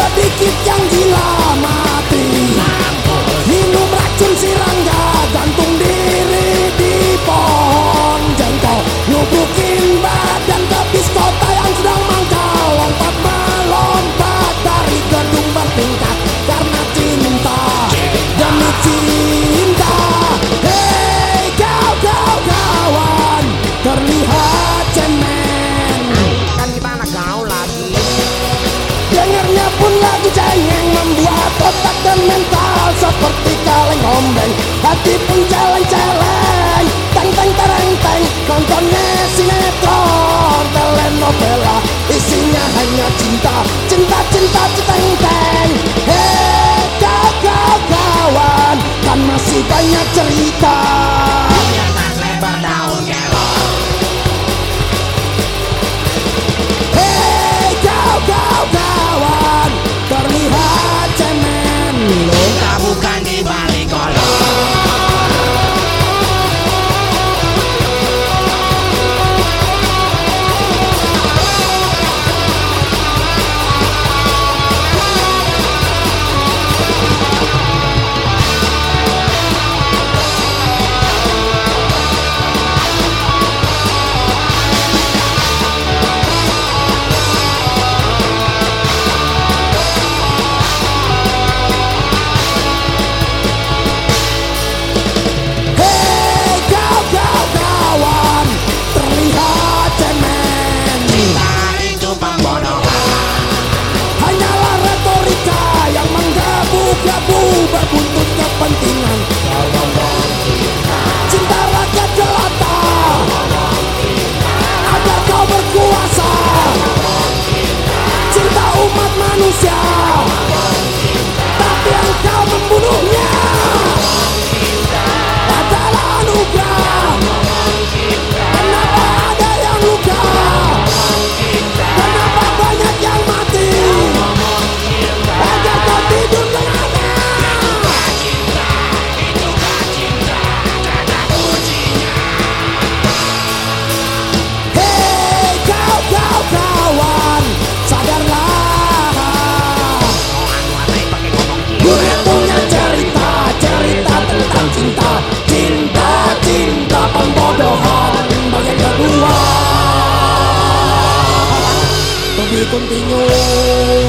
sedikit yang dilama. ombang Hati pun jalan-jalan. Tang-tang tarang-tang Kontonnya sinetron. Telenovela Isinya hanya cinta. Cinta, cinta, cinteng teng. Hei kau, kau kawan Kan masih banyak cerita. continuó.